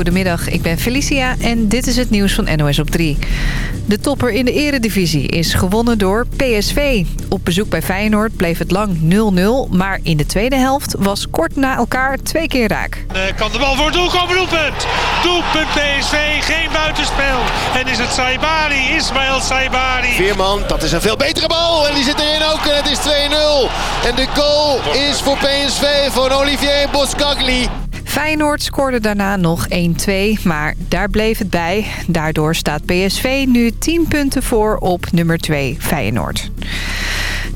Goedemiddag, ik ben Felicia en dit is het nieuws van NOS op 3. De topper in de eredivisie is gewonnen door PSV. Op bezoek bij Feyenoord bleef het lang 0-0, maar in de tweede helft was kort na elkaar twee keer raak. Uh, kan de bal voor het doel komen, doelpunt! Doelpunt PSV, geen buitenspel. En is het Saibari, Ismaël Saibari. Veerman, dat is een veel betere bal en die zit erin ook en het is 2-0. En de goal is voor PSV van Olivier Boskagli. Feyenoord scoorde daarna nog 1-2, maar daar bleef het bij. Daardoor staat PSV nu 10 punten voor op nummer 2 Feyenoord.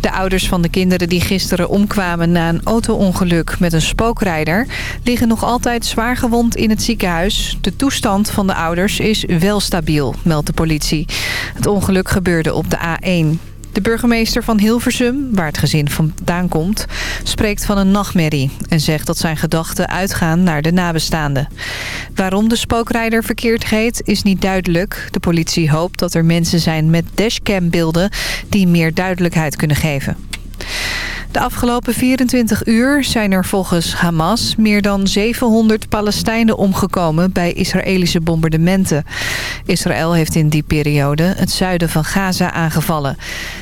De ouders van de kinderen die gisteren omkwamen na een auto-ongeluk met een spookrijder... liggen nog altijd zwaar gewond in het ziekenhuis. De toestand van de ouders is wel stabiel, meldt de politie. Het ongeluk gebeurde op de A1. De burgemeester van Hilversum, waar het gezin vandaan komt, spreekt van een nachtmerrie en zegt dat zijn gedachten uitgaan naar de nabestaanden. Waarom de spookrijder verkeerd reed is niet duidelijk. De politie hoopt dat er mensen zijn met dashcambeelden die meer duidelijkheid kunnen geven. De afgelopen 24 uur zijn er volgens Hamas meer dan 700 Palestijnen omgekomen bij Israëlische bombardementen. Israël heeft in die periode het zuiden van Gaza aangevallen.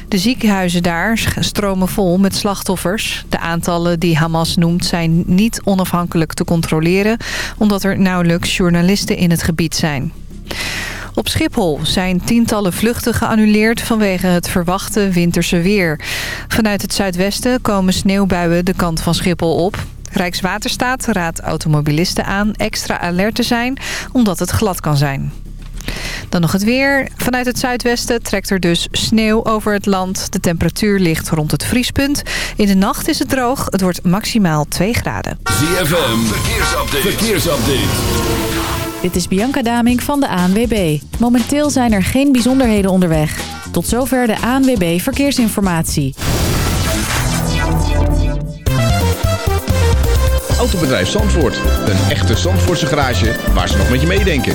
De ziekenhuizen daar stromen vol met slachtoffers. De aantallen die Hamas noemt zijn niet onafhankelijk te controleren... omdat er nauwelijks journalisten in het gebied zijn. Op Schiphol zijn tientallen vluchten geannuleerd vanwege het verwachte winterse weer. Vanuit het zuidwesten komen sneeuwbuien de kant van Schiphol op. Rijkswaterstaat raadt automobilisten aan extra alert te zijn omdat het glad kan zijn. Dan nog het weer. Vanuit het zuidwesten trekt er dus sneeuw over het land. De temperatuur ligt rond het vriespunt. In de nacht is het droog. Het wordt maximaal 2 graden. ZFM, verkeersupdate. verkeersupdate. Dit is Bianca Daming van de ANWB. Momenteel zijn er geen bijzonderheden onderweg. Tot zover de ANWB Verkeersinformatie. Autobedrijf Zandvoort. Een echte Zandvoortse garage waar ze nog met je meedenken.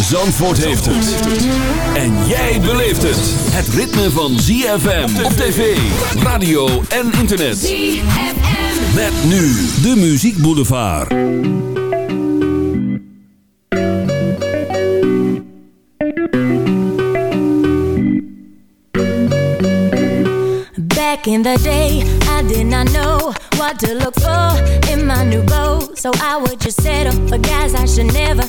Zandvoort heeft het. En jij beleeft het. Het ritme van ZFM op tv, radio en internet. ZFM. Met nu de Muziek Boulevard. Back in the day, I did not know what to look for in my new beau. So I would just settle for guys I should never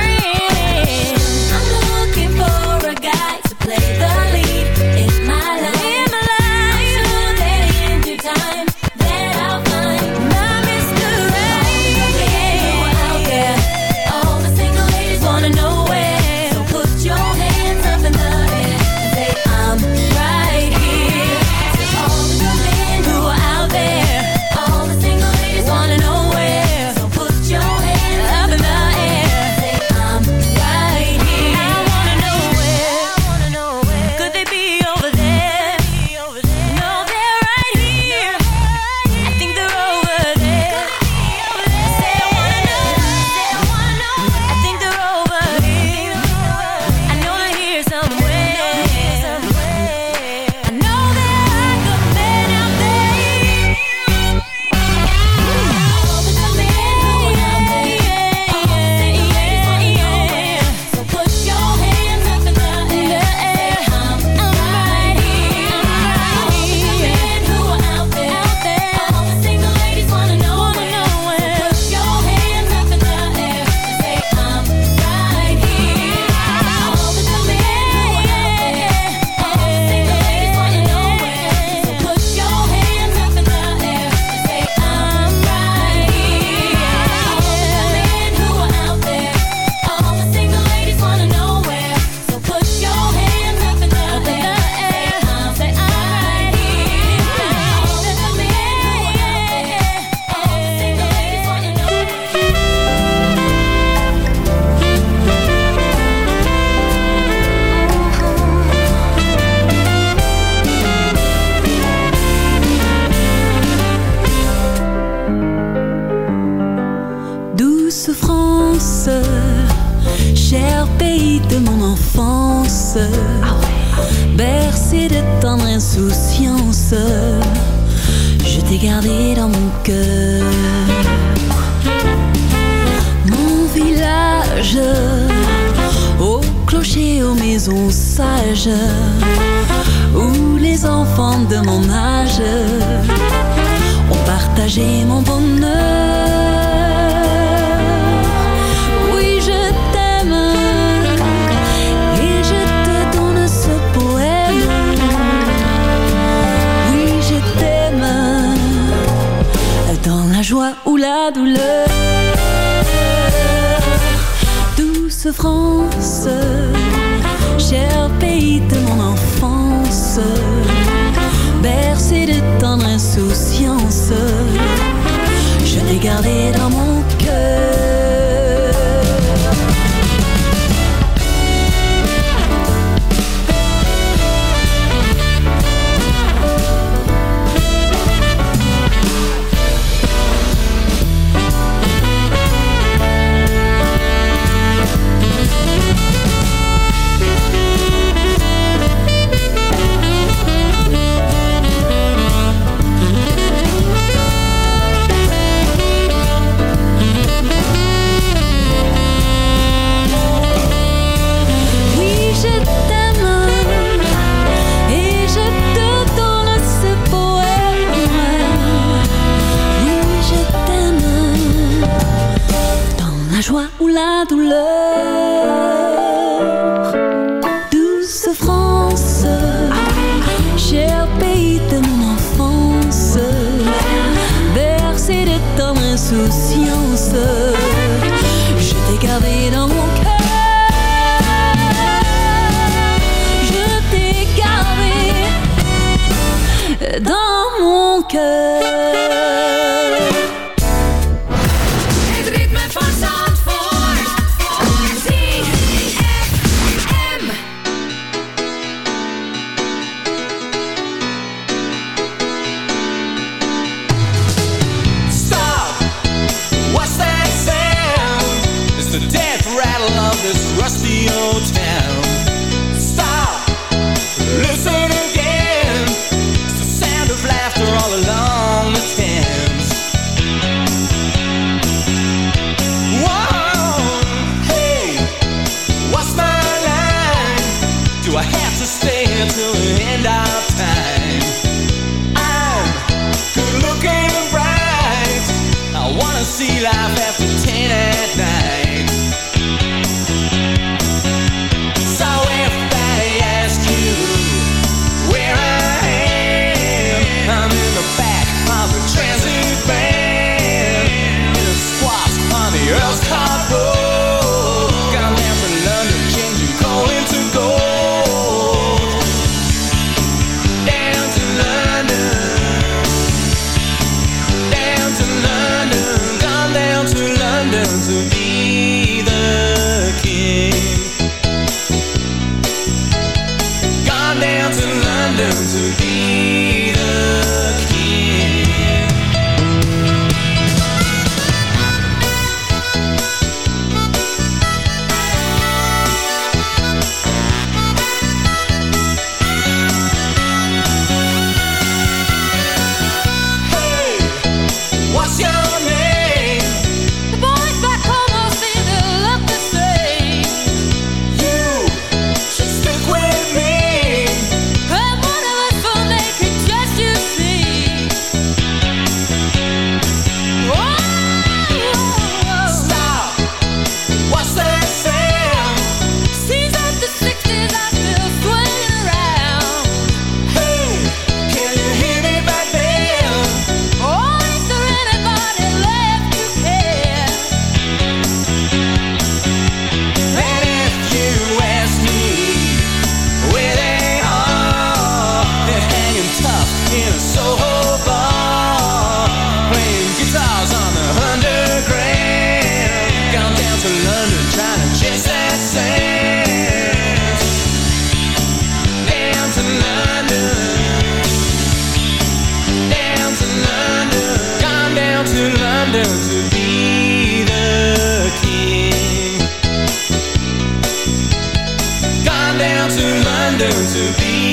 to be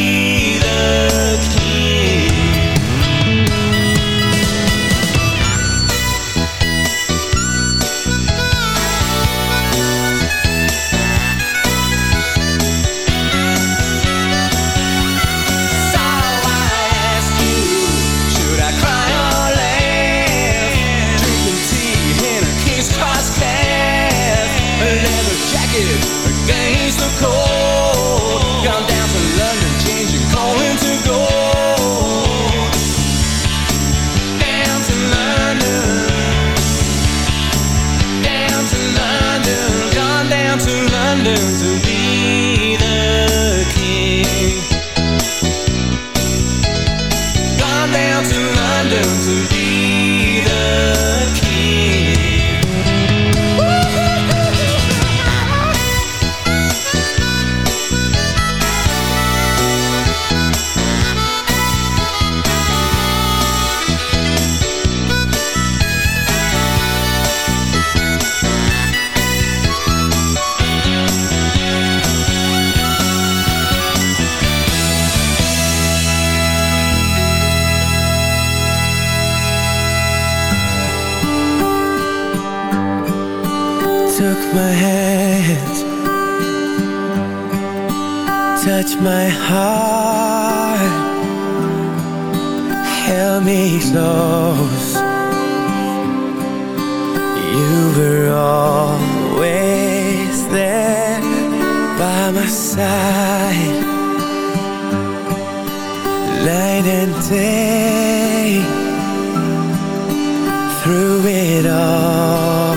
Through it all.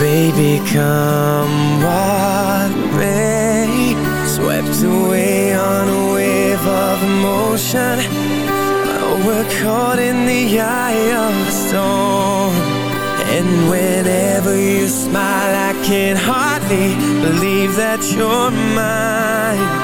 Baby, come what may Swept away on a wave of emotion. Oh, We're caught in the eye of the storm. And whenever you smile I can hardly believe that you're mine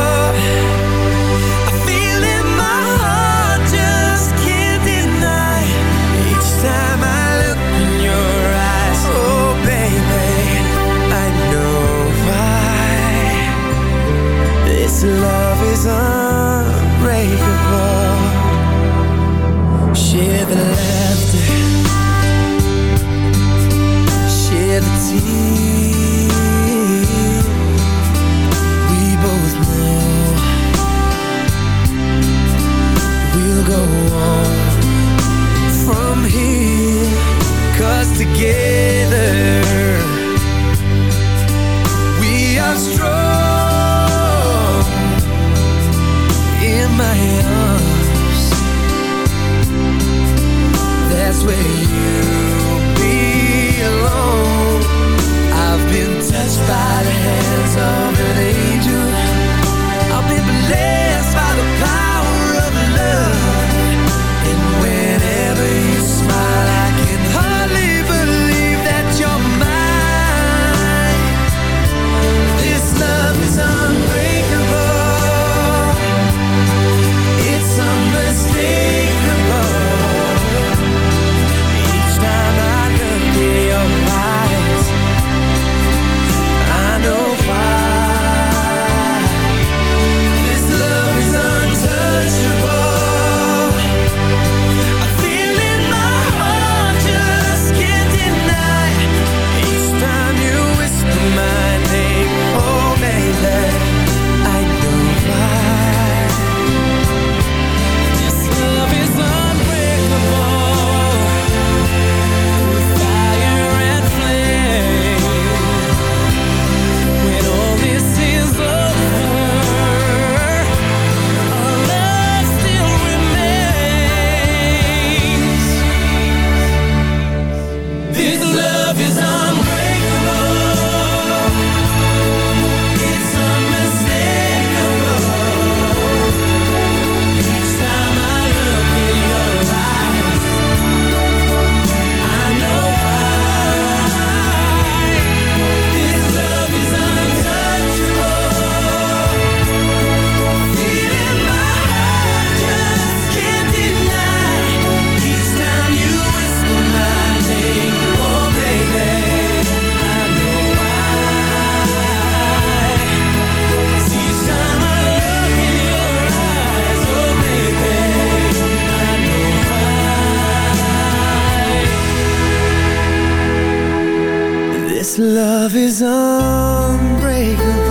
Share the laughter. Share the tears. We both know We'll go on From together with you. love is unbreakable.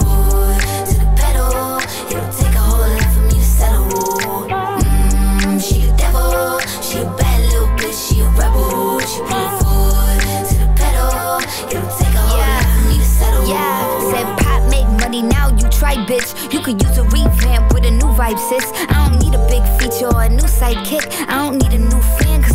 bitch. You could use a revamp with a new vibe, sis. I don't need a big feature or a new sidekick. I don't need a new fan,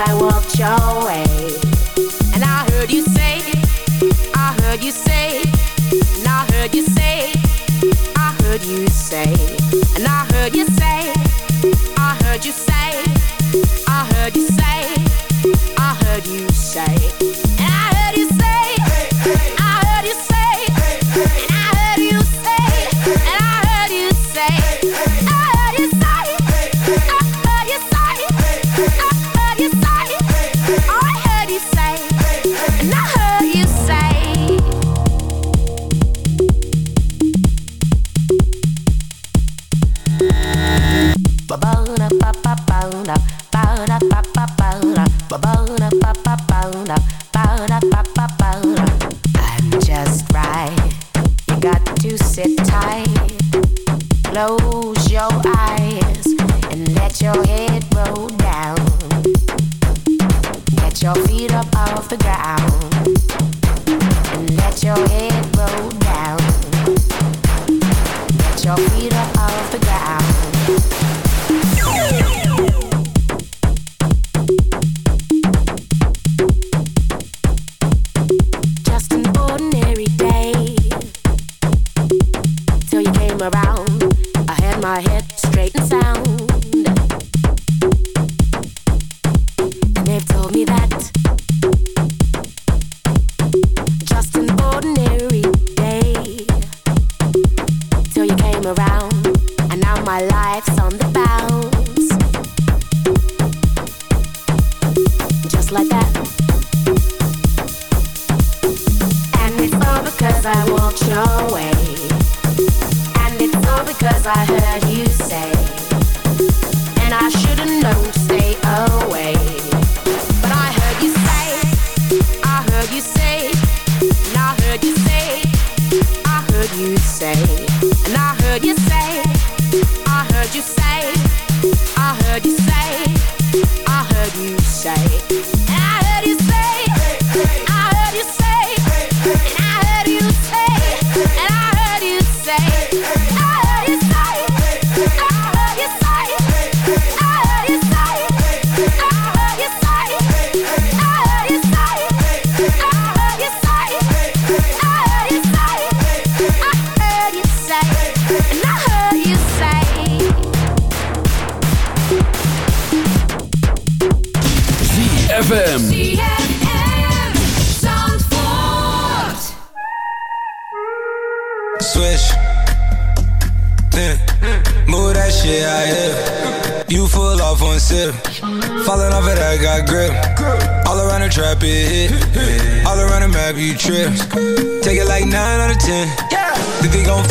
I walked your way. came around, and now my life's on the bounce. Just like that. And it's all because I walked your way. And it's all because I heard you say. And I should've known to stay away. But I heard you say, I heard you say, and I heard you say, I heard you say. Take it like nine out of ten. Yeah. Think they gon'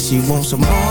She wants some Marvin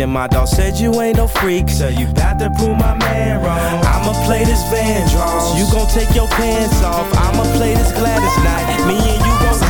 action. My dog said you ain't no freak, so you got to prove my man wrong. I'ma play this Vandross, you gon' take your pants off. I'ma play this Gladys Knight, me and you gon'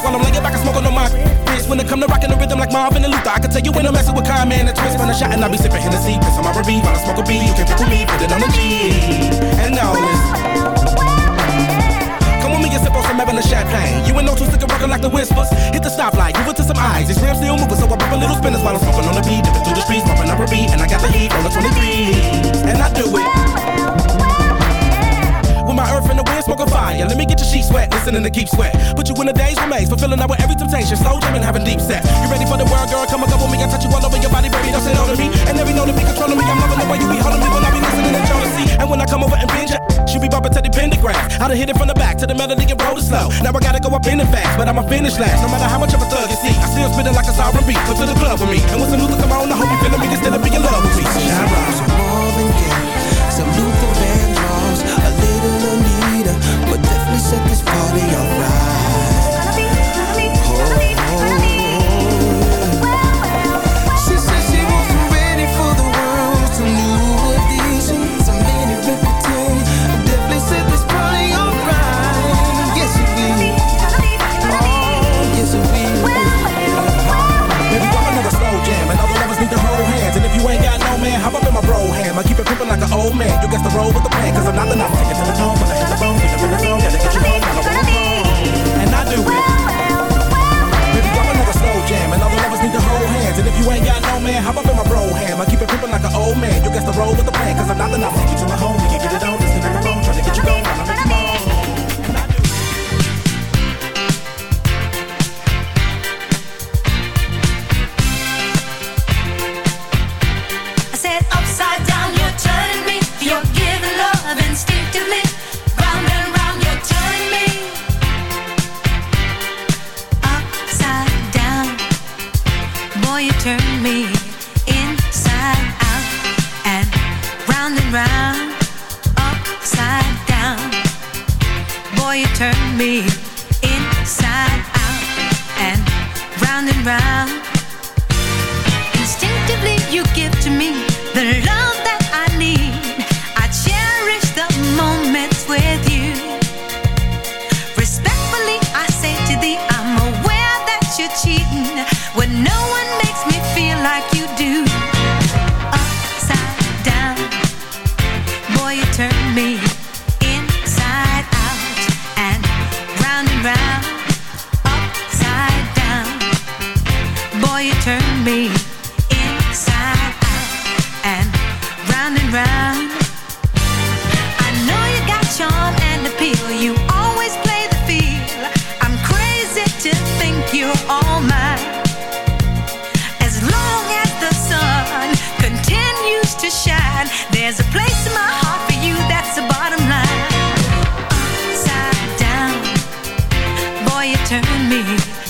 wrists while I'm laying back and smoking on my wrist. When it come to rocking the rhythm like Marvin and Luther, I can tell you when I'm messing with Kyle, and twist. Run a shot and I be sipping Hennessy, piss on my R&B while I smoke a B. You can pick with me, put it on the G. And now with me and sip on some and champagne. You ain't no two stick rockin' like the whispers. Hit the stoplight, move it to some eyes. These rims still moving, so I pop a little spinners while I'm smoking on the beat. Dipping through the streets, bumping up a beat, and I got the heat on the 23. And I do it. Earth and the wind, smoking fire. Let me get your sheets wet, listening to Keith Sweat. Put you in a daze remains, fulfilling out with every temptation. Slow jamming, having deep sex. You ready for the world, girl? Come and go with me. I touch you all over your body, baby. Don't say no to me. And every know to be controlling me. I'm loving the way you be holding me when I be listening to jealousy. And when I come over and binge, she be bumping to the pentagram. I done hit it from the back to the melody and roll it slow. Now I gotta go up in it fast, but I'ma finish last. No matter how much of a thug you see, I still spitting like a sovereign beat. Come to the club with me. And when some Luther come on, I hope you feeling me. Can still be in love with me. Shine bright. Some Marvin Gaye, some I got keep it pimpin' like an old man. You guess the roll with the plan, cause I'm not the number. Roll with the plan, cause I'm not the. Take you to my home, turn me